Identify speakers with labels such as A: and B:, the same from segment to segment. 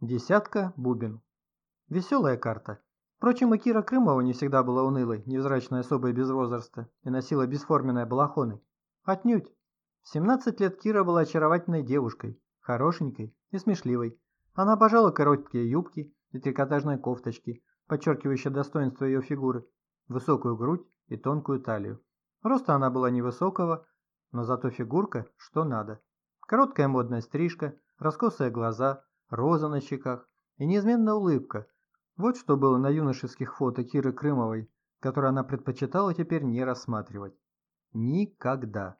A: Десятка бубен. Веселая карта. Впрочем, и Кира Крымова не всегда была унылой, невзрачной особой без возраста, и носила бесформенные балахоны. Отнюдь. В 17 лет Кира была очаровательной девушкой, хорошенькой и смешливой. Она обожала короткие юбки и трикотажные кофточки, подчеркивающие достоинство ее фигуры, высокую грудь и тонкую талию. Роста она была невысокого, но зато фигурка что надо. Короткая модная стрижка, раскосые глаза, роза на щеках и неизменная улыбка. Вот что было на юношеских фото Киры Крымовой, которые она предпочитала теперь не рассматривать. Никогда.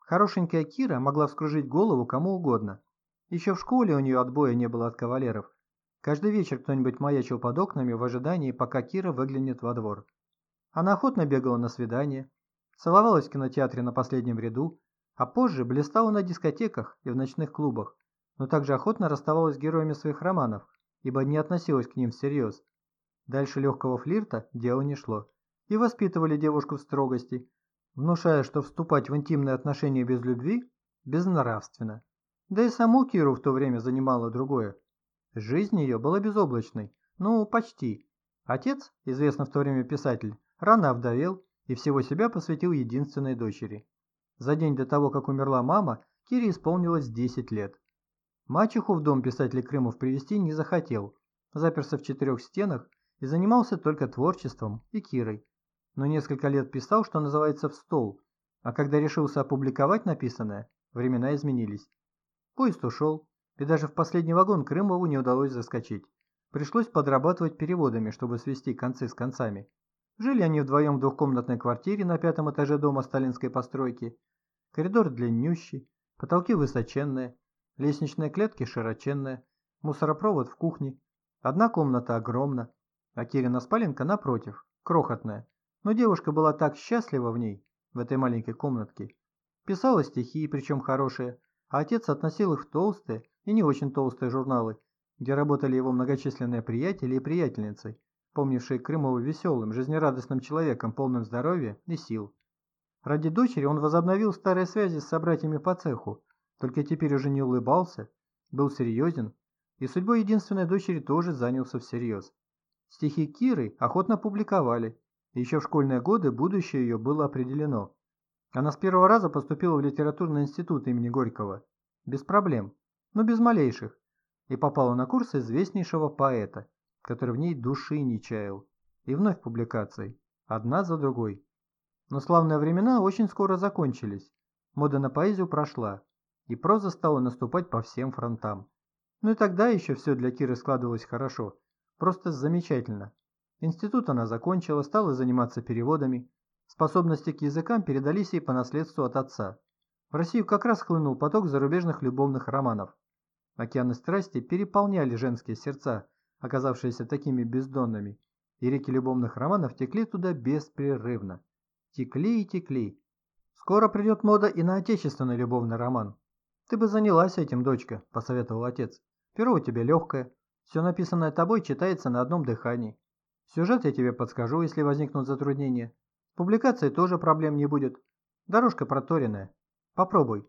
A: Хорошенькая Кира могла вскружить голову кому угодно. Еще в школе у нее отбоя не было от кавалеров. Каждый вечер кто-нибудь маячил под окнами в ожидании, пока Кира выглянет во двор. Она охотно бегала на свидание, целовалась в кинотеатре на последнем ряду, а позже блистала на дискотеках и в ночных клубах, но также охотно расставалась с героями своих романов, ибо не относилась к ним всерьез. Дальше легкого флирта дело не шло, и воспитывали девушку в строгости, внушая, что вступать в интимные отношения без любви безнравственно. Да и саму Киру в то время занимало другое. Жизнь ее была безоблачной, ну, почти. Отец, известный в то время писатель, рано овдовел и всего себя посвятил единственной дочери. За день до того, как умерла мама, Кире исполнилось 10 лет. Мачеху в дом писатель Крымов привести не захотел, заперся в четырех стенах и занимался только творчеством и Кирой. Но несколько лет писал, что называется, в стол, а когда решился опубликовать написанное, времена изменились. Поезд ушел, и даже в последний вагон Крымову не удалось заскочить. Пришлось подрабатывать переводами, чтобы свести концы с концами. Жили они вдвоем в двухкомнатной квартире на пятом этаже дома сталинской постройки. Коридор длиннющий, потолки высоченные, лестничные клетки широченные, мусоропровод в кухне. Одна комната огромна, а Кирина спаленка напротив, крохотная. Но девушка была так счастлива в ней, в этой маленькой комнатке. Писала стихи, причем хорошие, а отец относил их в толстые и не очень толстые журналы, где работали его многочисленные приятели и приятельницы, помнивший Крымова веселым, жизнерадостным человеком, полным здоровья и сил. Ради дочери он возобновил старые связи с собратьями по цеху, только теперь уже не улыбался, был серьезен, и судьбой единственной дочери тоже занялся всерьез. Стихи Киры охотно публиковали, и еще в школьные годы будущее ее было определено. Она с первого раза поступила в литературный институт имени Горького, без проблем, но без малейших, и попала на курс известнейшего поэта, который в ней души не чаял. И вновь публикации, одна за другой. Но славные времена очень скоро закончились. Мода на поэзию прошла, и проза стала наступать по всем фронтам. Ну и тогда еще все для Киры складывалось хорошо, просто замечательно. Институт она закончила, стала заниматься переводами. Способности к языкам передались ей по наследству от отца. В Россию как раз хлынул поток зарубежных любовных романов. Океаны страсти переполняли женские сердца, оказавшиеся такими бездонными, и реки любовных романов текли туда беспрерывно. Текли и текли. Скоро придет мода и на отечественный любовный роман. Ты бы занялась этим, дочка, посоветовал отец. Перо у тебя легкое, все написанное тобой читается на одном дыхании. Сюжет я тебе подскажу, если возникнут затруднения. С публикацией тоже проблем не будет. Дорожка проторенная. Попробуй.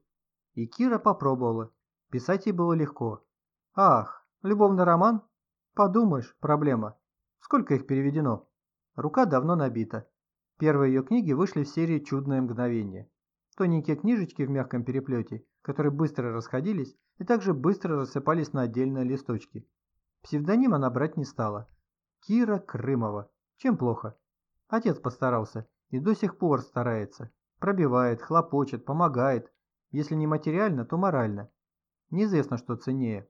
A: И Кира попробовала. Писать ей было легко. Ах, любовный роман? Подумаешь, проблема. Сколько их переведено? Рука давно набита. Первые ее книги вышли в серии «Чудное мгновение». Тоненькие книжечки в мягком переплете, которые быстро расходились и также быстро рассыпались на отдельные листочки. Псевдоним она брать не стала. Кира Крымова. Чем плохо? Отец постарался и до сих пор старается. Пробивает, хлопочет, помогает. Если не материально, то морально. Неизвестно, что ценнее.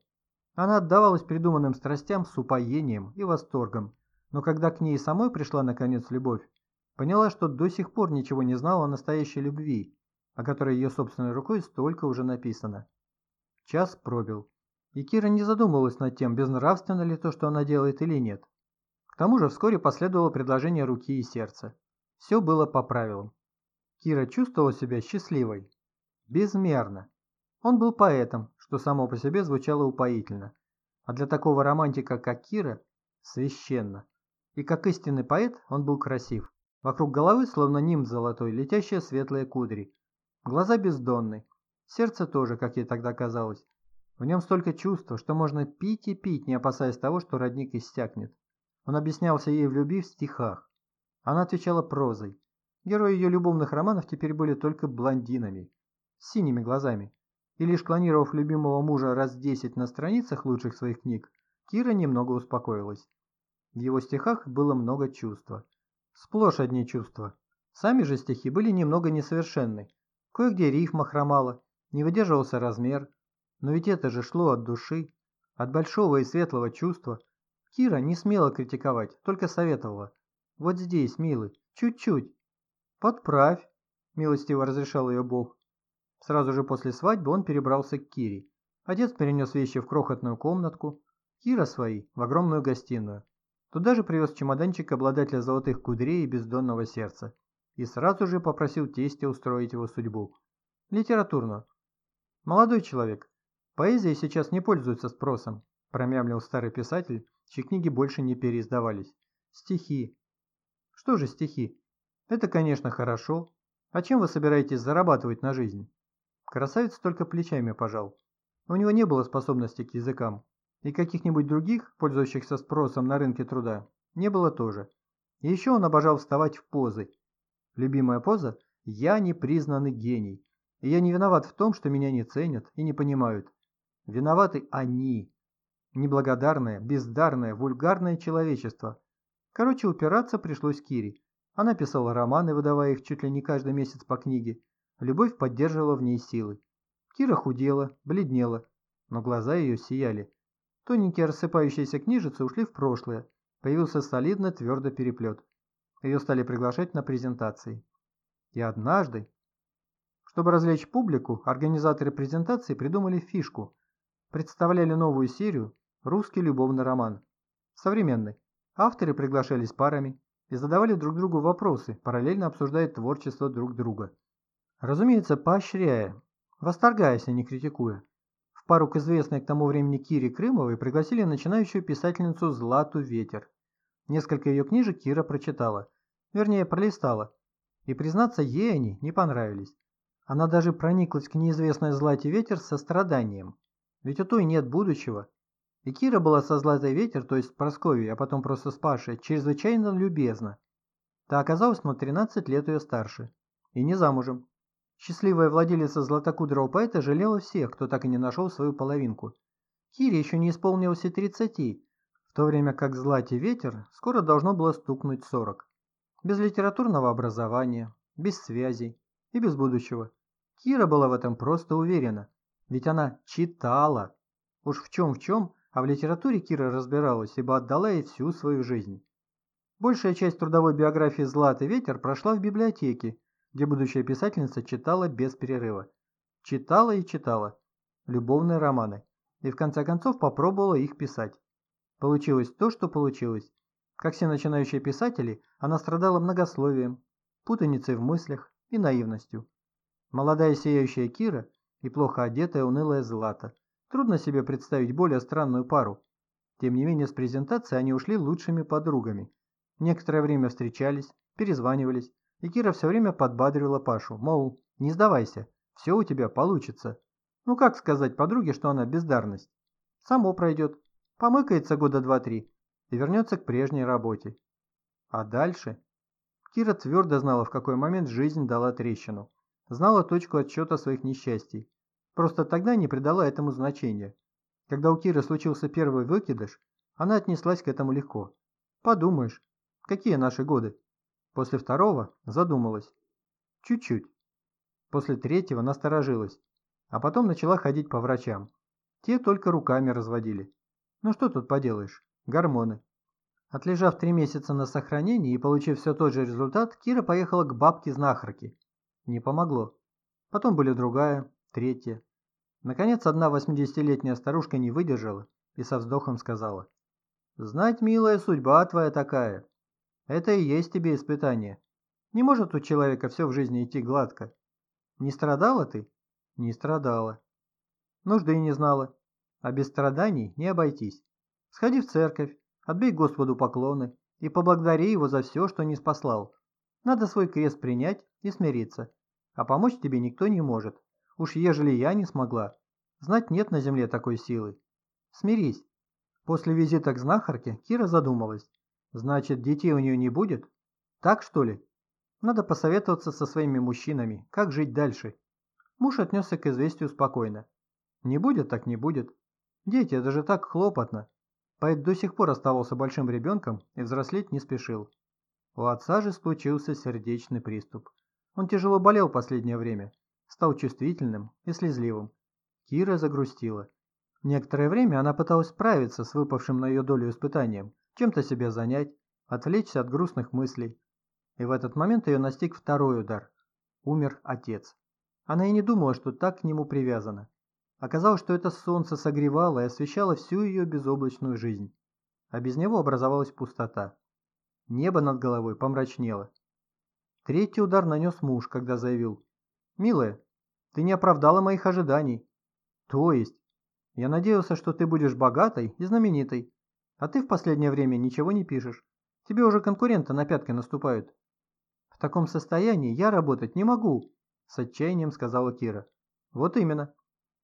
A: Она отдавалась придуманным страстям с упоением и восторгом, но когда к ней самой пришла наконец любовь, поняла, что до сих пор ничего не знала о настоящей любви, о которой ее собственной рукой столько уже написано. Час пробил, и Кира не задумывалась над тем, безнравственно ли то, что она делает или нет. К тому же вскоре последовало предложение руки и сердца. Все было по правилам. Кира чувствовала себя счастливой. Безмерно. Он был поэтом, что само по себе звучало упоительно, а для такого романтика, как Кира, священно. И как истинный поэт он был красив. Вокруг головы, словно нимб золотой, летящие светлые кудри. Глаза бездонны. Сердце тоже, как ей тогда казалось. В нем столько чувства, что можно пить и пить, не опасаясь того, что родник иссякнет. Он объяснялся ей в любви в стихах. Она отвечала прозой. Герои ее любовных романов теперь были только блондинами, с синими глазами. И лишь клонировав любимого мужа раз десять на страницах лучших своих книг, Кира немного успокоилась. В его стихах было много чувства. Сплошь одни чувства. Сами же стихи были немного несовершенны. Кое-где рифма хромала, не выдерживался размер, но ведь это же шло от души, от большого и светлого чувства. Кира не смела критиковать, только советовала. Вот здесь, милый, чуть-чуть. Подправь, милостиво разрешал ее Бог. Сразу же после свадьбы он перебрался к Кире. Отец перенес вещи в крохотную комнатку, Кира свои в огромную гостиную. Туда же привез чемоданчик обладателя золотых кудрей и бездонного сердца. И сразу же попросил тестя устроить его судьбу. Литературную. Молодой человек, Поэзия сейчас не пользуется спросом, промямлил старый писатель, чьи книги больше не переиздавались. Стихи. Что же стихи? Это, конечно, хорошо. А чем вы собираетесь зарабатывать на жизнь? Красавец только плечами пожал. У него не было способности к языкам. И каких-нибудь других, пользующихся спросом на рынке труда, не было тоже. И еще он обожал вставать в позы. Любимая поза – «Я непризнанный гений». И я не виноват в том, что меня не ценят и не понимают. Виноваты они. Неблагодарное, бездарное, вульгарное человечество. Короче, упираться пришлось Кире. Она писала романы, выдавая их чуть ли не каждый месяц по книге. Любовь поддерживала в ней силы. Кира худела, бледнела, но глаза ее сияли. Тоненькие рассыпающиеся книжицы ушли в прошлое. Появился солидный твердый переплет. Ее стали приглашать на презентации. И однажды, чтобы развлечь публику, организаторы презентации придумали фишку – представляли новую серию «Русский любовный роман». Современный. Авторы приглашались парами и задавали друг другу вопросы, параллельно обсуждая творчество друг друга. Разумеется, поощряя, восторгаясь, а не критикуя. В пару к известной к тому времени Кире Крымовой пригласили начинающую писательницу Злату Ветер. Несколько ее книжек Кира прочитала, вернее пролистала, и, признаться, ей они не понравились. Она даже прониклась к неизвестной Злате Ветер со страданием. Ведь у той нет будущего. И Кира была со Златой Ветер, то есть Прасковьей, а потом просто Спашей, чрезвычайно любезна. Та оказалась на 13 лет ее старше. И не замужем. Счастливая владелица златокудрого поэта жалела всех, кто так и не нашел свою половинку. Кире еще не исполнилось и 30, в то время как Злате Ветер скоро должно было стукнуть 40. Без литературного образования, без связей и без будущего. Кира была в этом просто уверена. Ведь она читала. Уж в чем в чем, а в литературе Кира разбиралась, ибо отдала ей всю свою жизнь. Большая часть трудовой биографии «Златый ветер» прошла в библиотеке, где будущая писательница читала без перерыва. Читала и читала. Любовные романы. И в конце концов попробовала их писать. Получилось то, что получилось. Как все начинающие писатели, она страдала многословием, путаницей в мыслях и наивностью. Молодая сияющая Кира – и плохо одетая унылая Злата. Трудно себе представить более странную пару. Тем не менее, с презентации они ушли лучшими подругами. Некоторое время встречались, перезванивались, и Кира все время подбадривала Пашу, мол, не сдавайся, все у тебя получится. Ну как сказать подруге, что она бездарность? Само пройдет, помыкается года два-три и вернется к прежней работе. А дальше? Кира твердо знала, в какой момент жизнь дала трещину знала точку отсчета своих несчастий. Просто тогда не придала этому значения. Когда у Киры случился первый выкидыш, она отнеслась к этому легко. Подумаешь, какие наши годы? После второго задумалась. Чуть-чуть. После третьего насторожилась. А потом начала ходить по врачам. Те только руками разводили. Ну что тут поделаешь? Гормоны. Отлежав три месяца на сохранении и получив все тот же результат, Кира поехала к бабке-знахарке не помогло. Потом были другая, третья. Наконец, одна восьмидесятилетняя старушка не выдержала и со вздохом сказала. «Знать, милая, судьба твоя такая. Это и есть тебе испытание. Не может у человека все в жизни идти гладко. Не страдала ты? Не страдала. Нужды не знала. А без страданий не обойтись. Сходи в церковь, отбей Господу поклоны и поблагодари Его за все, что не спаслал. Надо свой крест принять и смириться а помочь тебе никто не может. Уж ежели я не смогла, Знать нет на земле такой силы. Смирись. После визита к знахарке Кира задумалась. Значит, детей у нее не будет? Так что ли? Надо посоветоваться со своими мужчинами, как жить дальше. Муж отнесся к известию спокойно. Не будет, так не будет. Дети, это же так хлопотно. Поэт до сих пор оставался большим ребенком и взрослеть не спешил. У отца же случился сердечный приступ. Он тяжело болел последнее время, стал чувствительным и слезливым. Кира загрустила. Некоторое время она пыталась справиться с выпавшим на ее долю испытанием, чем-то себя занять, отвлечься от грустных мыслей. И в этот момент ее настиг второй удар. Умер отец. Она и не думала, что так к нему привязана. Оказалось, что это солнце согревало и освещало всю ее безоблачную жизнь. А без него образовалась пустота. Небо над головой помрачнело. Третий удар нанес муж, когда заявил. «Милая, ты не оправдала моих ожиданий. То есть, я надеялся, что ты будешь богатой и знаменитой, а ты в последнее время ничего не пишешь. Тебе уже конкуренты на пятки наступают. В таком состоянии я работать не могу, с отчаянием сказала Кира. Вот именно.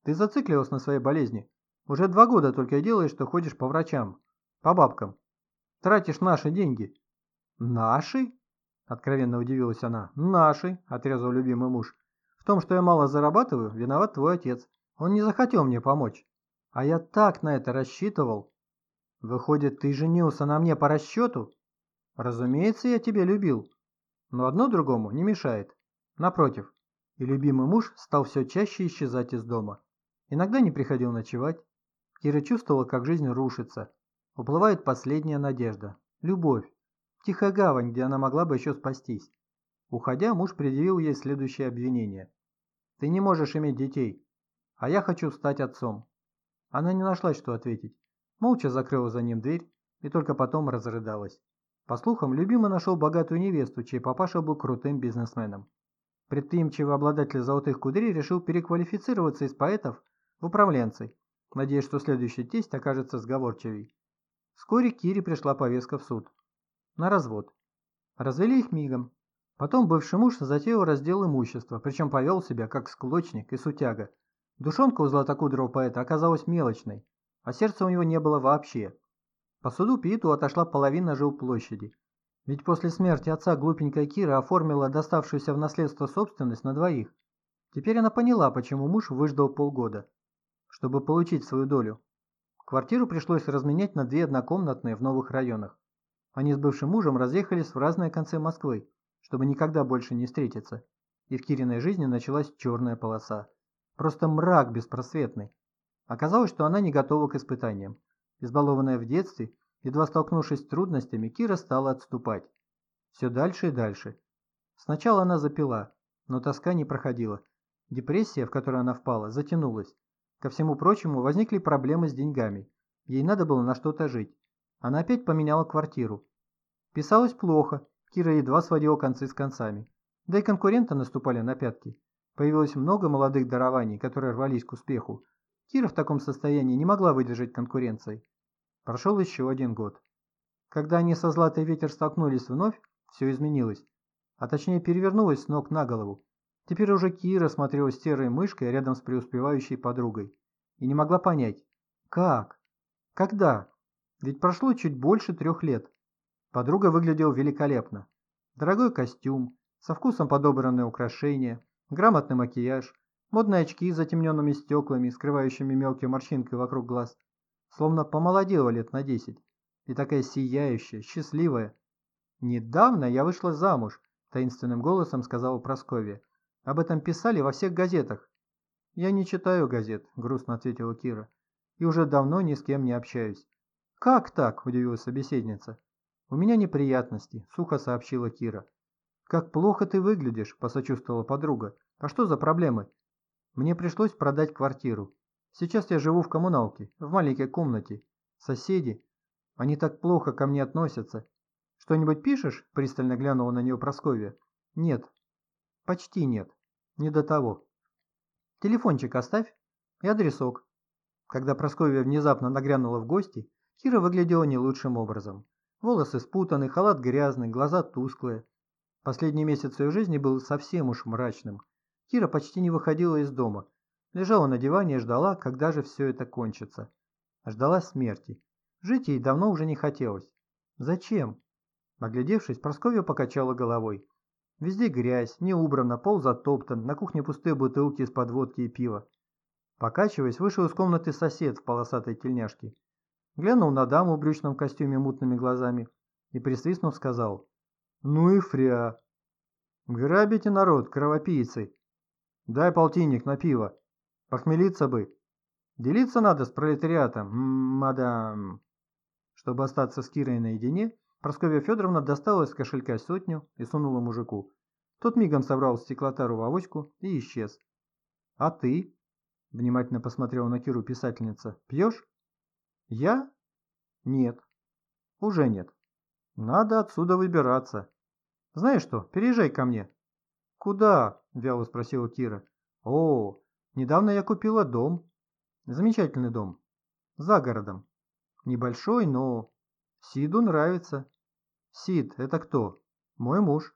A: Ты зациклилась на своей болезни. Уже два года только делаешь, что ходишь по врачам, по бабкам. Тратишь наши деньги. Наши? Откровенно удивилась она. Наши, отрезал любимый муж. В том, что я мало зарабатываю, виноват твой отец. Он не захотел мне помочь. А я так на это рассчитывал. Выходит, ты женился на мне по расчету? Разумеется, я тебя любил. Но одно другому не мешает. Напротив. И любимый муж стал все чаще исчезать из дома. Иногда не приходил ночевать. Кира чувствовала, как жизнь рушится. Уплывает последняя надежда. Любовь. Тихая гавань, где она могла бы еще спастись. Уходя, муж предъявил ей следующее обвинение. «Ты не можешь иметь детей, а я хочу стать отцом». Она не нашла, что ответить. Молча закрыла за ним дверь и только потом разрыдалась. По слухам, любимый нашел богатую невесту, чей папаша был крутым бизнесменом. Предприимчивый обладатель золотых кудрей решил переквалифицироваться из поэтов в управленцы, надеясь, что следующий тесть окажется сговорчивей. Вскоре Кире пришла повестка в суд. На развод. Развели их мигом. Потом бывший муж затеял раздел имущества, причем повел себя как склочник и сутяга, Душонка у златокудрого поэта оказалась мелочной, а сердца у него не было вообще. По суду Питу отошла половина жилплощади. Ведь после смерти отца глупенькая Кира оформила доставшуюся в наследство собственность на двоих. Теперь она поняла, почему муж выждал полгода, чтобы получить свою долю. Квартиру пришлось разменять на две однокомнатные в новых районах. Они с бывшим мужем разъехались в разные концы Москвы, чтобы никогда больше не встретиться. И в Кириной жизни началась черная полоса. Просто мрак беспросветный. Оказалось, что она не готова к испытаниям. Избалованная в детстве, едва столкнувшись с трудностями, Кира стала отступать. Все дальше и дальше. Сначала она запила, но тоска не проходила. Депрессия, в которую она впала, затянулась. Ко всему прочему, возникли проблемы с деньгами. Ей надо было на что-то жить. Она опять поменяла квартиру. Писалось плохо, Кира едва сводила концы с концами. Да и конкуренты наступали на пятки. Появилось много молодых дарований, которые рвались к успеху. Кира в таком состоянии не могла выдержать конкуренции. Прошел еще один год. Когда они со Златой Ветер столкнулись вновь, все изменилось. А точнее перевернулось с ног на голову. Теперь уже Кира смотрела серой мышкой рядом с преуспевающей подругой. И не могла понять, как? Когда? Ведь прошло чуть больше трех лет. Подруга выглядела великолепно. Дорогой костюм, со вкусом подобранные украшения, Грамотный макияж, модные очки с затемненными стеклами, скрывающими мелкие морщинки вокруг глаз. Словно помолодела лет на десять. И такая сияющая, счастливая. «Недавно я вышла замуж», – таинственным голосом сказала Прасковья. «Об этом писали во всех газетах». «Я не читаю газет», – грустно ответила Кира. «И уже давно ни с кем не общаюсь». «Как так?» – удивилась собеседница. «У меня неприятности», – сухо сообщила Кира. «Как плохо ты выглядишь», – посочувствовала подруга. «А что за проблемы?» «Мне пришлось продать квартиру. Сейчас я живу в коммуналке, в маленькой комнате. Соседи, они так плохо ко мне относятся. Что-нибудь пишешь?» – пристально глянула на нее Прасковья. «Нет. Почти нет. Не до того. Телефончик оставь и адресок». Когда Прасковья внезапно нагрянула в гости, Кира выглядела не лучшим образом. Волосы спутаны, халат грязный, глаза тусклые. Последний месяц ее жизни был совсем уж мрачным. Кира почти не выходила из дома. Лежала на диване и ждала, когда же все это кончится. Ждала смерти. Жить ей давно уже не хотелось. Зачем? Оглядевшись, Просковья покачала головой. Везде грязь, не убрано, пол затоптан, на кухне пустые бутылки из-под водки и пива. Покачиваясь, вышел из комнаты сосед в полосатой тельняшке. Глянул на даму в брючном костюме мутными глазами и, присвистнув, сказал «Ну и фря! Грабите народ, кровопийцы! Дай полтинник на пиво! Похмелиться бы! Делиться надо с пролетариатом, мадам!» Чтобы остаться с Кирой наедине, Прасковья Федоровна достала из кошелька сотню и сунула мужику. Тот мигом собрал стеклотару в авоську и исчез. «А ты?» – внимательно посмотрела на Киру писательница. «Пьешь?» «Я? Нет. Уже нет. Надо отсюда выбираться. Знаешь что, переезжай ко мне». «Куда?» – вяло спросила Кира. «О, недавно я купила дом. Замечательный дом. За городом. Небольшой, но Сиду нравится. Сид, это кто? Мой муж.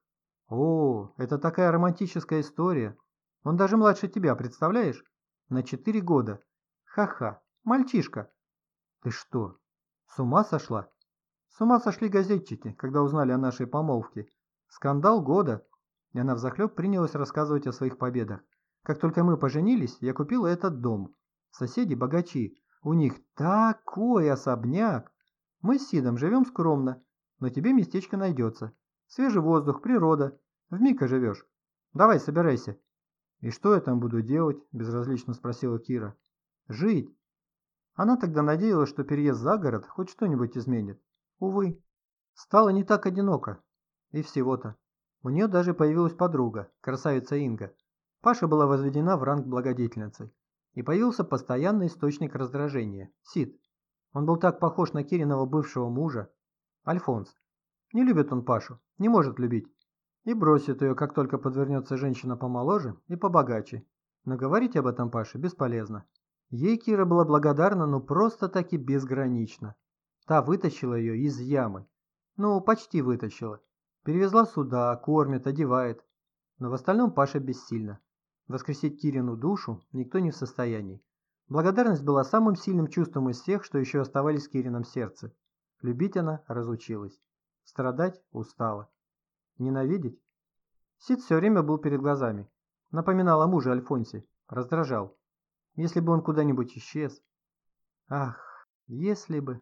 A: О, это такая романтическая история. Он даже младше тебя, представляешь? На четыре года. Ха-ха, мальчишка. Ты что, с ума сошла? С ума сошли газетчики, когда узнали о нашей помолвке. Скандал года. И она взахлеб принялась рассказывать о своих победах. Как только мы поженились, я купила этот дом. Соседи богачи. У них такой особняк. Мы с Сидом живем скромно, но тебе местечко найдется. Свежий воздух, природа. Вмиг живешь. Давай, собирайся. И что я там буду делать? Безразлично спросила Кира. Жить. Она тогда надеялась, что переезд за город хоть что-нибудь изменит. Увы. Стало не так одиноко. И всего-то. У нее даже появилась подруга, красавица Инга. Паша была возведена в ранг благодетельницы. И появился постоянный источник раздражения – Сид. Он был так похож на Кириного бывшего мужа. Альфонс. Не любит он Пашу, не может любить. И бросит ее, как только подвернется женщина помоложе и побогаче. Но говорить об этом Паше бесполезно. Ей Кира была благодарна, но просто-таки безгранично. Та вытащила ее из ямы. Ну, почти вытащила. Перевезла сюда, кормит, одевает. Но в остальном Паша бессильна. Воскресить Кирину душу никто не в состоянии. Благодарность была самым сильным чувством из всех, что еще оставались в Кирином сердце. Любить она разучилась. Страдать устала. Ненавидеть? Сид все время был перед глазами. Напоминал о муже Альфонсе. Раздражал. Если бы он куда-нибудь исчез. Ах, если бы...